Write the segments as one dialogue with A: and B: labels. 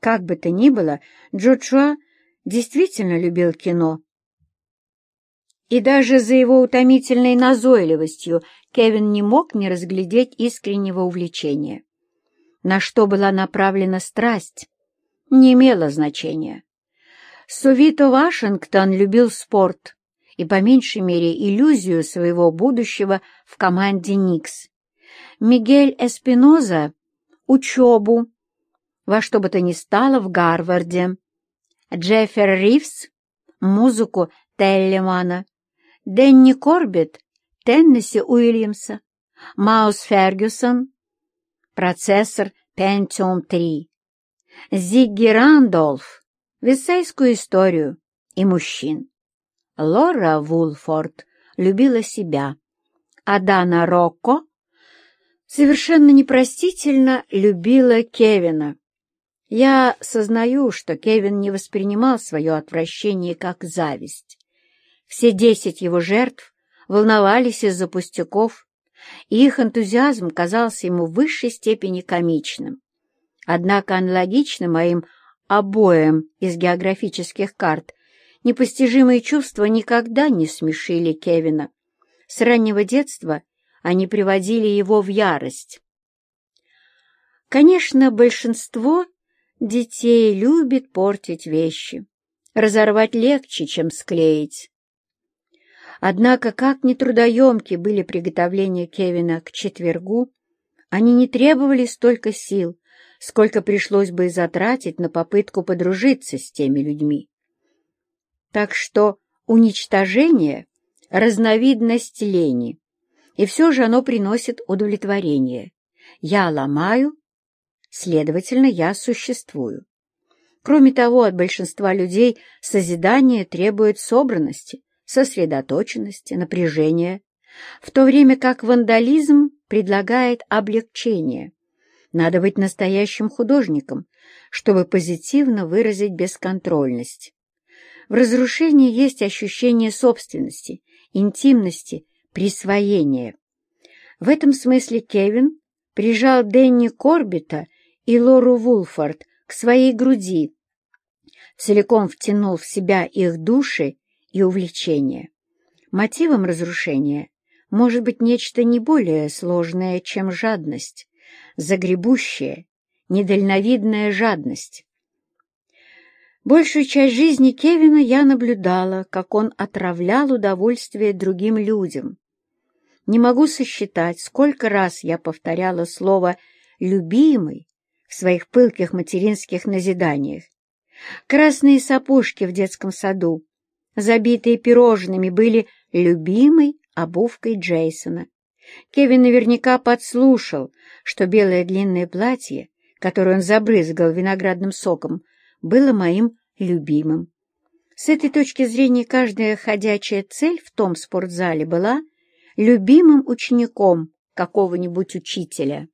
A: Как бы то ни было, Джошуа действительно любил кино. И даже за его утомительной назойливостью Кевин не мог не разглядеть искреннего увлечения. На что была направлена страсть, не имело значения. Сувито Вашингтон любил спорт и, по меньшей мере, иллюзию своего будущего в команде «Никс». Мигель Эспиноза — учебу, во что бы то ни стало в Гарварде. Джеффер Ривз — музыку Теллемана. Дэнни Корбет — Теннесси Уильямса. Маус Фергюсон — процессор Pentium 3. Зигги Рандолф — висейскую историю и мужчин. Лора Вулфорд любила себя, а Дана Рокко совершенно непростительно любила Кевина. Я сознаю, что Кевин не воспринимал свое отвращение как зависть. Все десять его жертв волновались из-за пустяков, и их энтузиазм казался ему в высшей степени комичным. Однако аналогично моим обоим из географических карт непостижимые чувства никогда не смешили Кевина. С раннего детства они приводили его в ярость. Конечно, большинство детей любит портить вещи. Разорвать легче, чем склеить. Однако, как ни трудоемки были приготовления Кевина к четвергу, они не требовали столько сил, сколько пришлось бы затратить на попытку подружиться с теми людьми. Так что уничтожение — разновидность лени, и все же оно приносит удовлетворение. Я ломаю, следовательно, я существую. Кроме того, от большинства людей созидание требует собранности, сосредоточенности, напряжения, в то время как вандализм предлагает облегчение. Надо быть настоящим художником, чтобы позитивно выразить бесконтрольность. В разрушении есть ощущение собственности, интимности, присвоения. В этом смысле Кевин прижал Дэнни Корбита и Лору Вулфорд к своей груди, целиком втянул в себя их души и увлечения. Мотивом разрушения может быть нечто не более сложное, чем жадность, загребущая, недальновидная жадность. Большую часть жизни Кевина я наблюдала, как он отравлял удовольствие другим людям. Не могу сосчитать, сколько раз я повторяла слово «любимый» в своих пылких материнских назиданиях. Красные сапожки в детском саду, забитые пирожными, были любимой обувкой Джейсона. Кевин наверняка подслушал, что белое длинное платье, которое он забрызгал виноградным соком, было моим любимым. С этой точки зрения каждая ходячая цель в том спортзале была любимым учеником какого-нибудь учителя.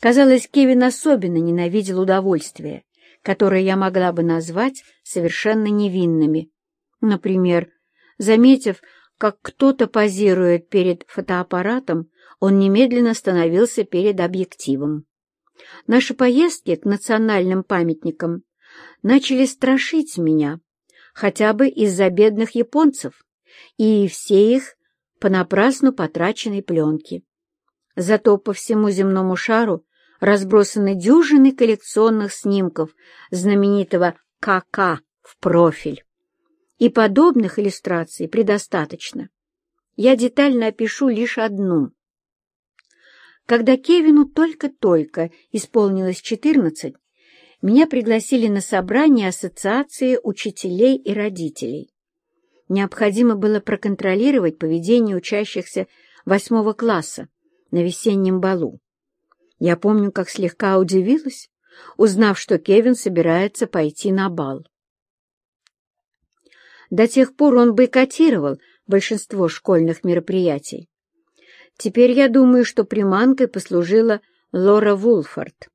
A: Казалось, Кевин особенно ненавидел удовольствия, которые я могла бы назвать совершенно невинными. Например, заметив, как кто-то позирует перед фотоаппаратом, он немедленно становился перед объективом. Наши поездки к национальным памятникам начали страшить меня, хотя бы из-за бедных японцев и все их понапрасну потраченной пленки. Зато по всему земному шару разбросаны дюжины коллекционных снимков знаменитого КК в профиль. И подобных иллюстраций предостаточно. Я детально опишу лишь одну. Когда Кевину только-только исполнилось четырнадцать, меня пригласили на собрание Ассоциации учителей и родителей. Необходимо было проконтролировать поведение учащихся восьмого класса на весеннем балу. Я помню, как слегка удивилась, узнав, что Кевин собирается пойти на бал. До тех пор он бойкотировал большинство школьных мероприятий. Теперь я думаю, что приманкой послужила Лора Вулфорд.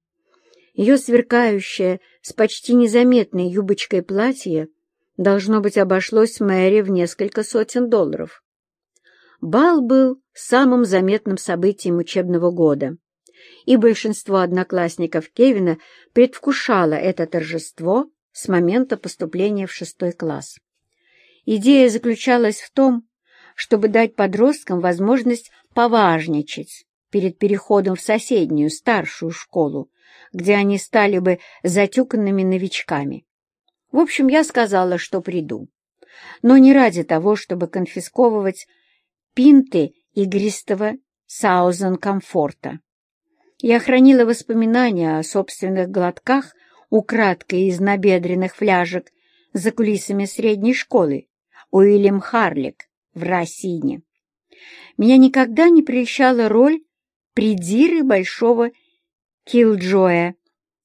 A: Ее сверкающее, с почти незаметной юбочкой платье должно быть обошлось Мэри в несколько сотен долларов. Бал был самым заметным событием учебного года. И большинство одноклассников Кевина предвкушало это торжество с момента поступления в шестой класс. Идея заключалась в том, чтобы дать подросткам возможность поважничать перед переходом в соседнюю, старшую школу, где они стали бы затюканными новичками. В общем, я сказала, что приду. Но не ради того, чтобы конфисковывать пинты игристого саузен комфорта. Я хранила воспоминания о собственных глотках украдкой из набедренных фляжек за кулисами средней школы Уильям Харлик в Росине. Меня никогда не прельщала роль придиры большого Киллджоя,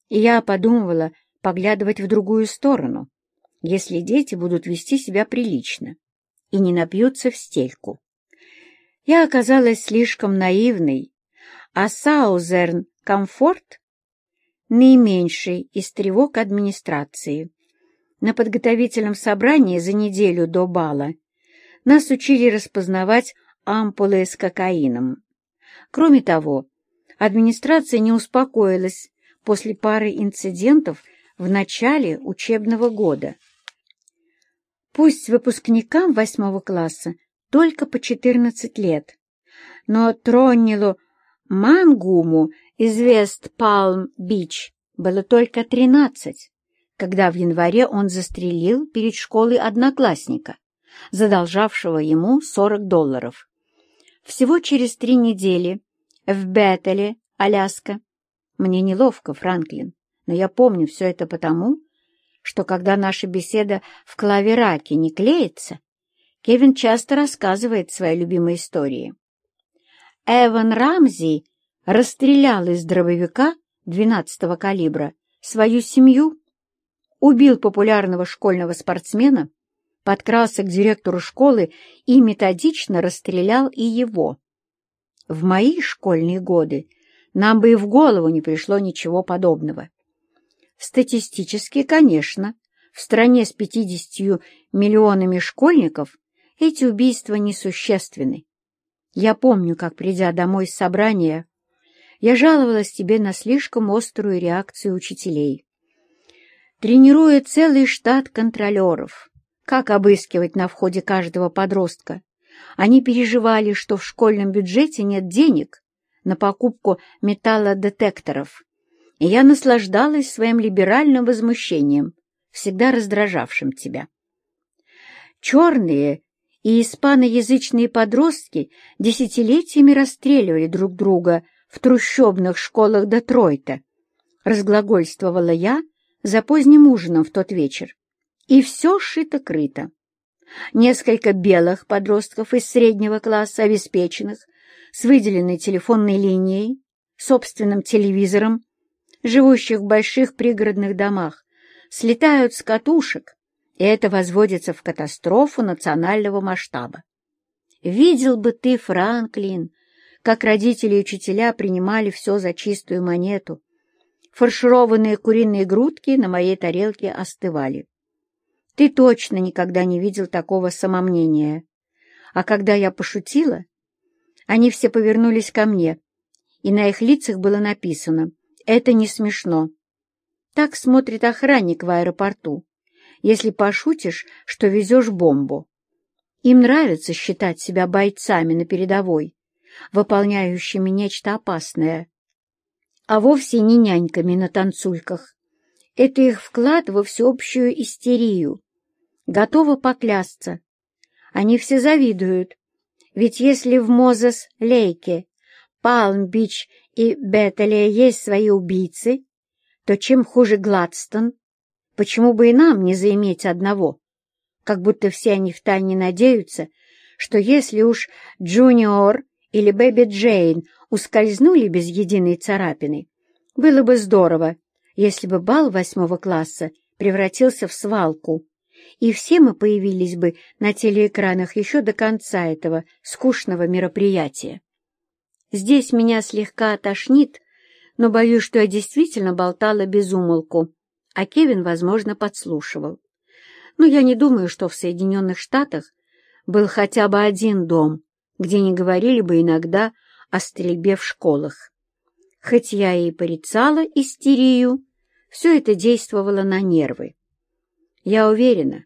A: и я подумывала поглядывать в другую сторону, если дети будут вести себя прилично и не напьются в стельку. Я оказалась слишком наивной, а Саузерн Комфорт — наименьший из тревог администрации. На подготовительном собрании за неделю до бала нас учили распознавать ампулы с кокаином. Кроме того, администрация не успокоилась после пары инцидентов в начале учебного года. Пусть выпускникам восьмого класса только по 14 лет, но Троннилу Мангуму из Вест-Палм-Бич было только 13, когда в январе он застрелил перед школой одноклассника, задолжавшего ему 40 долларов. Всего через три недели в Беттеле, Аляска. Мне неловко, Франклин, но я помню все это потому, что когда наша беседа в клавераке не клеится, Кевин часто рассказывает свои любимые истории. Эван Рамзи расстрелял из дробовика 12-го калибра свою семью, убил популярного школьного спортсмена, подкрался к директору школы и методично расстрелял и его. В мои школьные годы нам бы и в голову не пришло ничего подобного. Статистически, конечно, в стране с 50 миллионами школьников эти убийства несущественны. Я помню, как, придя домой с собрания, я жаловалась тебе на слишком острую реакцию учителей. Тренируя целый штат контролеров, как обыскивать на входе каждого подростка, они переживали, что в школьном бюджете нет денег на покупку металлодетекторов и я наслаждалась своим либеральным возмущением, всегда раздражавшим тебя. Черные и испаноязычные подростки десятилетиями расстреливали друг друга в трущобных школах Детройта, разглагольствовала я за поздним ужином в тот вечер. И все шито-крыто. Несколько белых подростков из среднего класса, обеспеченных, с выделенной телефонной линией, собственным телевизором живущих в больших пригородных домах, слетают с катушек, это возводится в катастрофу национального масштаба. Видел бы ты, Франклин, как родители и учителя принимали все за чистую монету. Фаршированные куриные грудки на моей тарелке остывали. Ты точно никогда не видел такого самомнения. А когда я пошутила, они все повернулись ко мне, и на их лицах было написано это не смешно. Так смотрит охранник в аэропорту, если пошутишь, что везешь бомбу. Им нравится считать себя бойцами на передовой, выполняющими нечто опасное, а вовсе не няньками на танцульках. Это их вклад во всеобщую истерию. Готова поклясться. Они все завидуют, ведь если в Мозес-Лейке, Палм-Бич и Беттеле есть свои убийцы, то чем хуже Гладстон, почему бы и нам не заиметь одного? Как будто все они втайне надеются, что если уж Джуниор или Бэби Джейн ускользнули без единой царапины, было бы здорово, если бы бал восьмого класса превратился в свалку, и все мы появились бы на телеэкранах еще до конца этого скучного мероприятия. Здесь меня слегка тошнит, но боюсь, что я действительно болтала без умолку, а Кевин, возможно, подслушивал. Но я не думаю, что в Соединенных Штатах был хотя бы один дом, где не говорили бы иногда о стрельбе в школах. Хоть я и порицала истерию, все это действовало на нервы. Я уверена,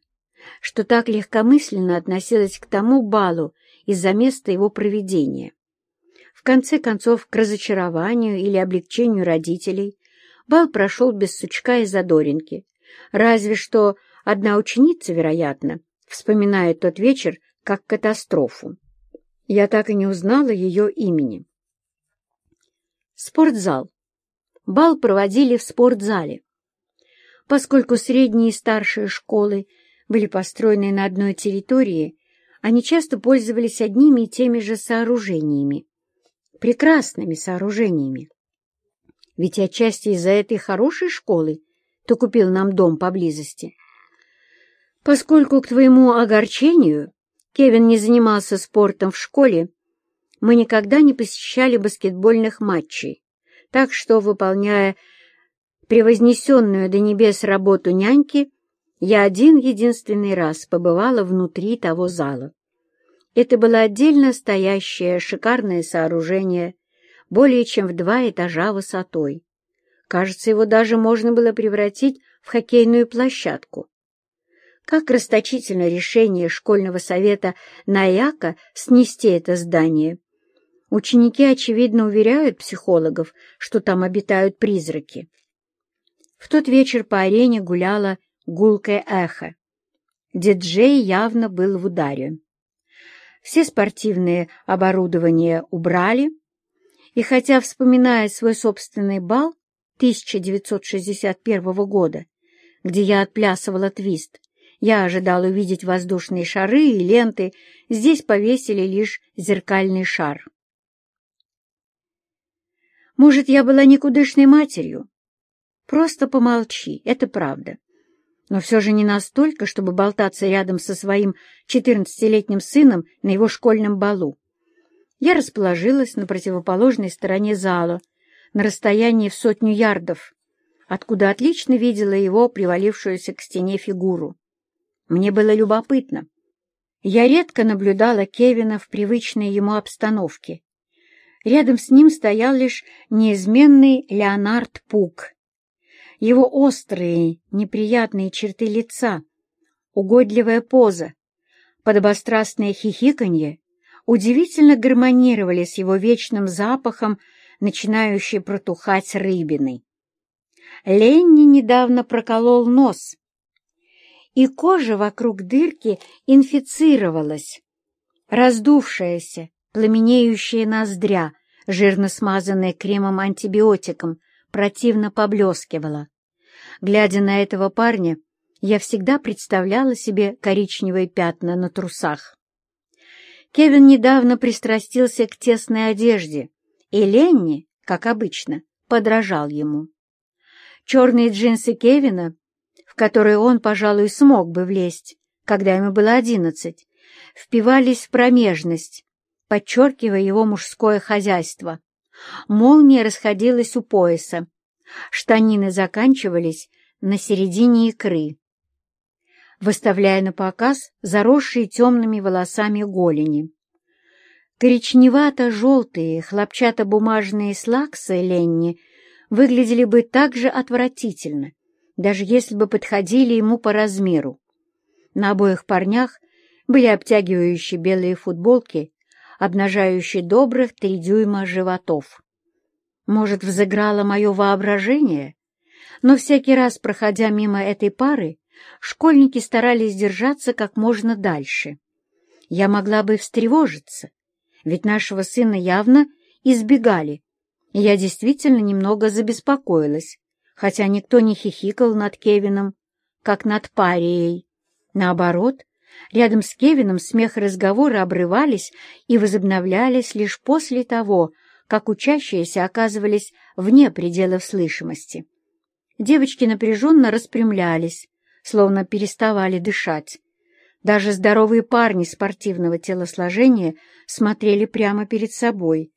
A: что так легкомысленно относилась к тому балу из-за места его проведения. В конце концов, к разочарованию или облегчению родителей бал прошел без сучка и задоринки, разве что одна ученица, вероятно, вспоминает тот вечер как катастрофу. Я так и не узнала ее имени. Спортзал. Бал проводили в спортзале. Поскольку средние и старшие школы были построены на одной территории, они часто пользовались одними и теми же сооружениями. Прекрасными сооружениями. Ведь отчасти из-за этой хорошей школы ты купил нам дом поблизости. Поскольку к твоему огорчению Кевин не занимался спортом в школе, мы никогда не посещали баскетбольных матчей, так что, выполняя превознесенную до небес работу няньки, я один единственный раз побывала внутри того зала. Это было отдельно стоящее шикарное сооружение, более чем в два этажа высотой. Кажется, его даже можно было превратить в хоккейную площадку. Как расточительно решение школьного совета Наяка снести это здание. Ученики, очевидно, уверяют психологов, что там обитают призраки. В тот вечер по арене гуляло гулкое эхо. Диджей явно был в ударе. Все спортивные оборудования убрали, и хотя, вспоминая свой собственный бал 1961 года, где я отплясывала твист, я ожидал увидеть воздушные шары и ленты, здесь повесили лишь зеркальный шар. Может, я была никудышной матерью, Просто помолчи, это правда. Но все же не настолько, чтобы болтаться рядом со своим четырнадцатилетним сыном на его школьном балу. Я расположилась на противоположной стороне зала, на расстоянии в сотню ярдов, откуда отлично видела его привалившуюся к стене фигуру. Мне было любопытно. Я редко наблюдала Кевина в привычной ему обстановке. Рядом с ним стоял лишь неизменный Леонард Пук — его острые, неприятные черты лица, угодливая поза, подобострастное хихиканье удивительно гармонировали с его вечным запахом, начинающей протухать рыбины. Ленни недавно проколол нос, и кожа вокруг дырки инфицировалась. Раздувшаяся, пламенеющая ноздря, жирно смазанная кремом-антибиотиком, противно поблескивала. Глядя на этого парня, я всегда представляла себе коричневые пятна на трусах. Кевин недавно пристрастился к тесной одежде, и Ленни, как обычно, подражал ему. Черные джинсы Кевина, в которые он, пожалуй, смог бы влезть, когда ему было одиннадцать, впивались в промежность, подчеркивая его мужское хозяйство. Молния расходилась у пояса. Штанины заканчивались на середине икры, выставляя на показ заросшие темными волосами голени. Коричневато-желтые хлопчатобумажные слаксы Ленни выглядели бы так же отвратительно, даже если бы подходили ему по размеру. На обоих парнях были обтягивающие белые футболки обнажающий добрых три дюйма животов. Может, взыграло мое воображение? Но всякий раз, проходя мимо этой пары, школьники старались держаться как можно дальше. Я могла бы встревожиться, ведь нашего сына явно избегали, и я действительно немного забеспокоилась, хотя никто не хихикал над Кевином, как над парией. Наоборот, Рядом с Кевином смех и разговоры обрывались и возобновлялись лишь после того, как учащиеся оказывались вне пределов слышимости. Девочки напряженно распрямлялись, словно переставали дышать. Даже здоровые парни спортивного телосложения смотрели прямо перед собой,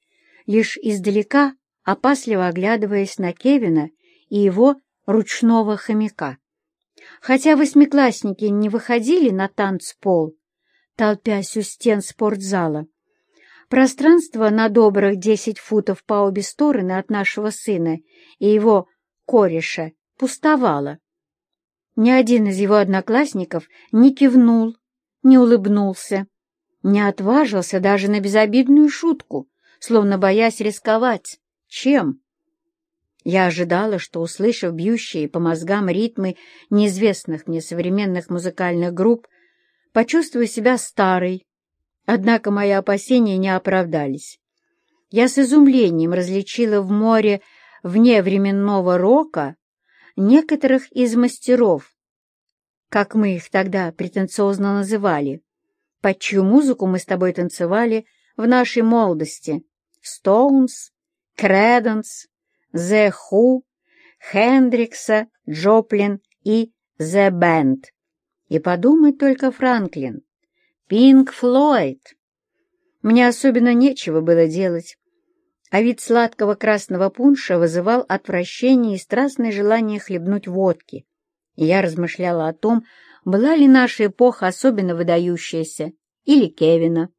A: лишь издалека опасливо оглядываясь на Кевина и его ручного хомяка. Хотя восьмиклассники не выходили на танцпол, толпясь у стен спортзала, Пространство на добрых десять футов по обе стороны от нашего сына и его кореша пустовало. Ни один из его одноклассников не кивнул, не улыбнулся, не отважился даже на безобидную шутку, словно боясь рисковать. Чем? Я ожидала, что, услышав бьющие по мозгам ритмы неизвестных мне современных музыкальных групп, почувствую себя старой. Однако мои опасения не оправдались. Я с изумлением различила в море вне временного рока некоторых из мастеров, как мы их тогда претенциозно называли, под чью музыку мы с тобой танцевали в нашей молодости. Стоунс, Креденс, The Who, Хендрикса, Джоплин и The Band. И подумать только, Франклин, Пинк Флойд. Мне особенно нечего было делать, а вид сладкого красного пунша вызывал отвращение и страстное желание хлебнуть водки. И я размышляла о том, была ли наша эпоха особенно выдающаяся, или Кевина,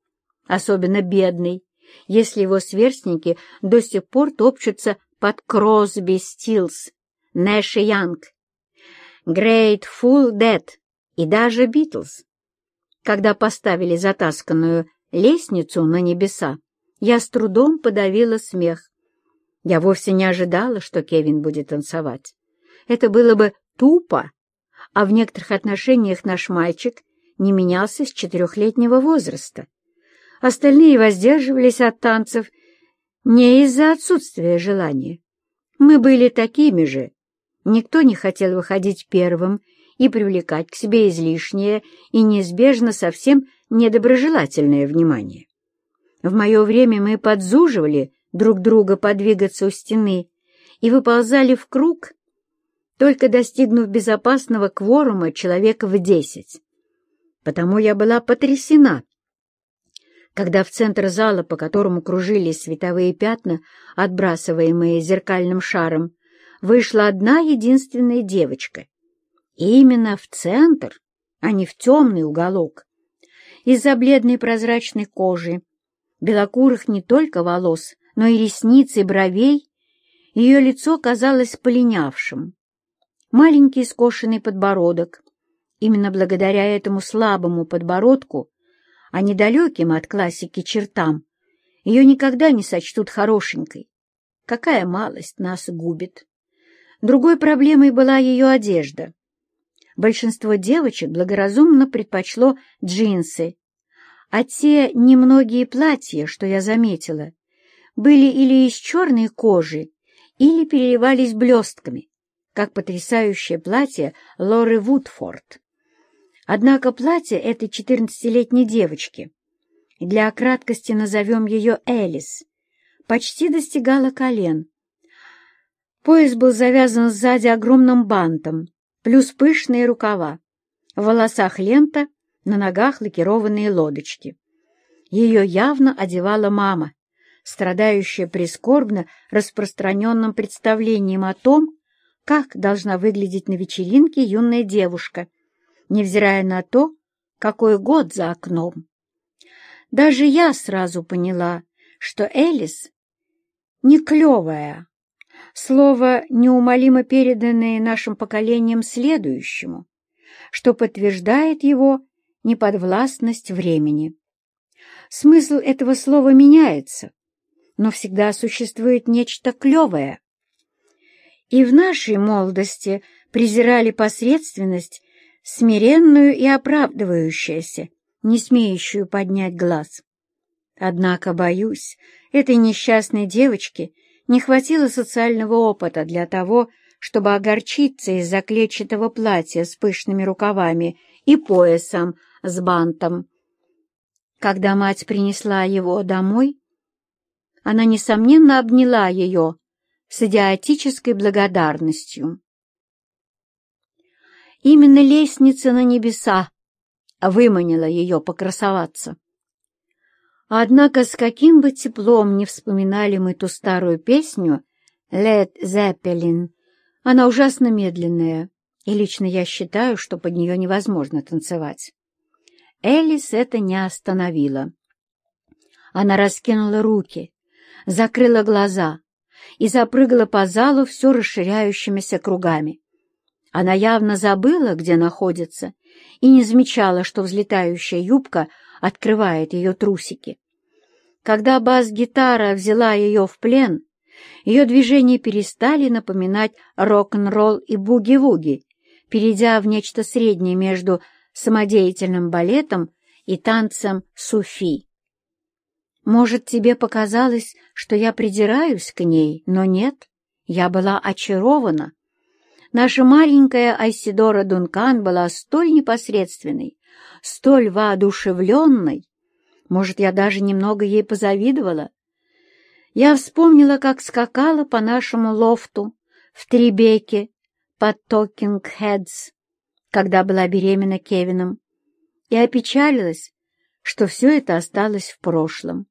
A: особенно бедный, если его сверстники до сих пор топчутся под Кросби Стилс, Нэш и Янг, Grateful Dead и даже Битлз. Когда поставили затасканную лестницу на небеса, я с трудом подавила смех. Я вовсе не ожидала, что Кевин будет танцевать. Это было бы тупо, а в некоторых отношениях наш мальчик не менялся с четырехлетнего возраста. Остальные воздерживались от танцев не из-за отсутствия желания. Мы были такими же. Никто не хотел выходить первым и привлекать к себе излишнее и неизбежно совсем недоброжелательное внимание. В мое время мы подзуживали друг друга подвигаться у стены и выползали в круг, только достигнув безопасного кворума человека в десять. Потому я была потрясена, когда в центр зала, по которому кружились световые пятна, отбрасываемые зеркальным шаром, вышла одна единственная девочка. И именно в центр, а не в темный уголок. Из-за бледной прозрачной кожи, белокурых не только волос, но и ресниц и бровей, ее лицо казалось полинявшим. Маленький скошенный подбородок. Именно благодаря этому слабому подбородку а недалеким от классики чертам, ее никогда не сочтут хорошенькой. Какая малость нас губит. Другой проблемой была ее одежда. Большинство девочек благоразумно предпочло джинсы, а те немногие платья, что я заметила, были или из черной кожи, или переливались блестками, как потрясающее платье Лоры Вудфорд. Однако платье этой четырнадцатилетней девочки, для краткости назовем ее Элис, почти достигало колен. Пояс был завязан сзади огромным бантом, плюс пышные рукава, в волосах лента, на ногах лакированные лодочки. Ее явно одевала мама, страдающая прискорбно распространенным представлением о том, как должна выглядеть на вечеринке юная девушка — невзирая на то, какой год за окном. Даже я сразу поняла, что Элис не клевая, слово, неумолимо переданное нашим поколением следующему, что подтверждает его неподвластность времени. Смысл этого слова меняется, но всегда существует нечто клевое. И в нашей молодости презирали посредственность смиренную и оправдывающуюся, не смеющую поднять глаз. Однако, боюсь, этой несчастной девочке не хватило социального опыта для того, чтобы огорчиться из-за клетчатого платья с пышными рукавами и поясом с бантом. Когда мать принесла его домой, она, несомненно, обняла ее с идиотической благодарностью. Именно лестница на небеса выманила ее покрасоваться. Однако с каким бы теплом не вспоминали мы ту старую песню «Лед Зеппелин», она ужасно медленная, и лично я считаю, что под нее невозможно танцевать. Элис это не остановила. Она раскинула руки, закрыла глаза и запрыгала по залу все расширяющимися кругами. Она явно забыла, где находится, и не замечала, что взлетающая юбка открывает ее трусики. Когда бас-гитара взяла ее в плен, ее движения перестали напоминать рок-н-ролл и буги-вуги, перейдя в нечто среднее между самодеятельным балетом и танцем суфи. Может, тебе показалось, что я придираюсь к ней, но нет, я была очарована. Наша маленькая Айсидора Дункан была столь непосредственной, столь воодушевленной. Может, я даже немного ей позавидовала. Я вспомнила, как скакала по нашему лофту в Трибеке под Токинг-Хедс, когда была беременна Кевином, и опечалилась, что все это осталось в прошлом.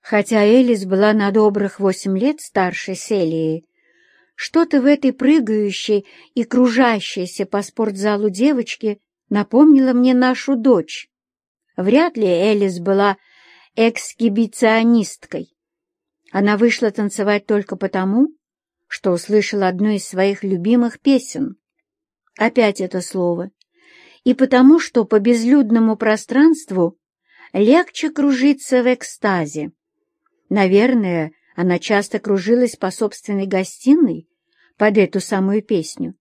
A: Хотя Элис была на добрых восемь лет старше Селии, что-то в этой прыгающей и кружащейся по спортзалу девочке напомнило мне нашу дочь. Вряд ли Элис была эксгибиционисткой. Она вышла танцевать только потому, что услышала одну из своих любимых песен. Опять это слово. И потому, что по безлюдному пространству легче кружиться в экстазе. Наверное, она часто кружилась по собственной гостиной под эту самую песню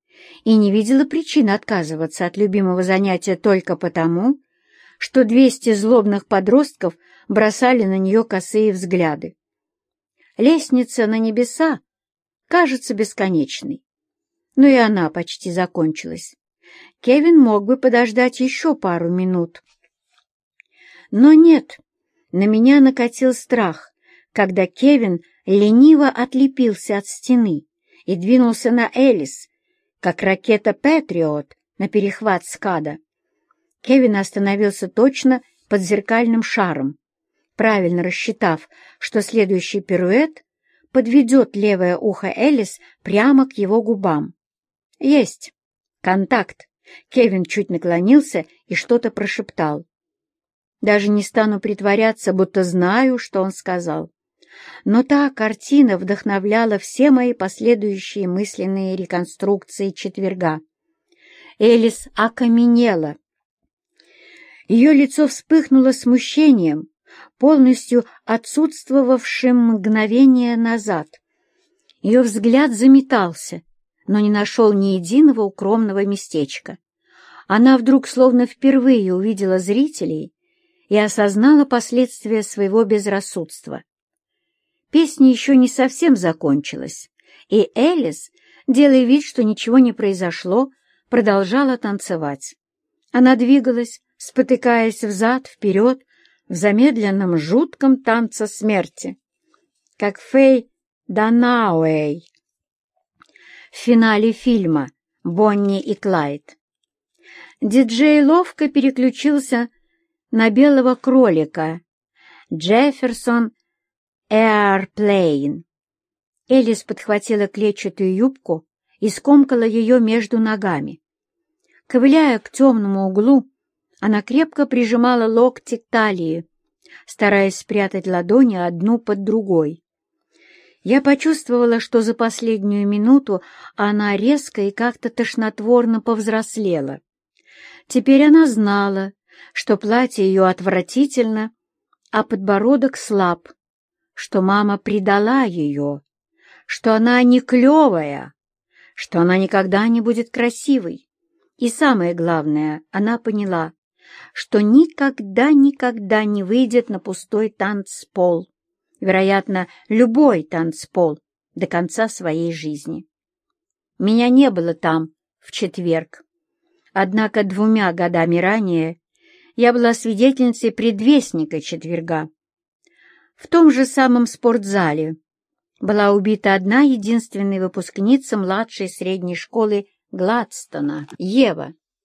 A: и не видела причин отказываться от любимого занятия только потому, что двести злобных подростков бросали на нее косые взгляды. Лестница на небеса кажется бесконечной, но и она почти закончилась. Кевин мог бы подождать еще пару минут. Но нет, на меня накатил страх, когда Кевин лениво отлепился от стены и двинулся на Элис, как ракета «Патриот» на перехват скада. Кевин остановился точно под зеркальным шаром, правильно рассчитав, что следующий пируэт подведет левое ухо Элис прямо к его губам. «Есть! Контакт!» Кевин чуть наклонился и что-то прошептал. Даже не стану притворяться, будто знаю, что он сказал. Но та картина вдохновляла все мои последующие мысленные реконструкции четверга. Элис окаменела. Ее лицо вспыхнуло смущением, полностью отсутствовавшим мгновение назад. Ее взгляд заметался, но не нашел ни единого укромного местечка. Она вдруг словно впервые увидела зрителей и осознала последствия своего безрассудства. Песня еще не совсем закончилась, и Элис, делая вид, что ничего не произошло, продолжала танцевать. Она двигалась, спотыкаясь взад-вперед в замедленном жутком танце смерти, как Фэй Данауэй в финале фильма «Бонни и Клайд». Диджей ловко переключился на белого кролика Джефферсон Airplane. Элис подхватила клетчатую юбку и скомкала ее между ногами. Ковыляя к темному углу, она крепко прижимала локти к талии, стараясь спрятать ладони одну под другой. Я почувствовала, что за последнюю минуту она резко и как-то тошнотворно повзрослела. Теперь она знала, что платье ее отвратительно, а подбородок слаб, что мама предала ее, что она не клевая, что она никогда не будет красивой. И самое главное, она поняла, что никогда-никогда не выйдет на пустой танцпол, вероятно, любой танцпол до конца своей жизни. Меня не было там в четверг, однако двумя годами ранее я была свидетельницей предвестника четверга. В том же самом спортзале была убита одна единственная выпускница младшей средней школы Гладстона, Ева.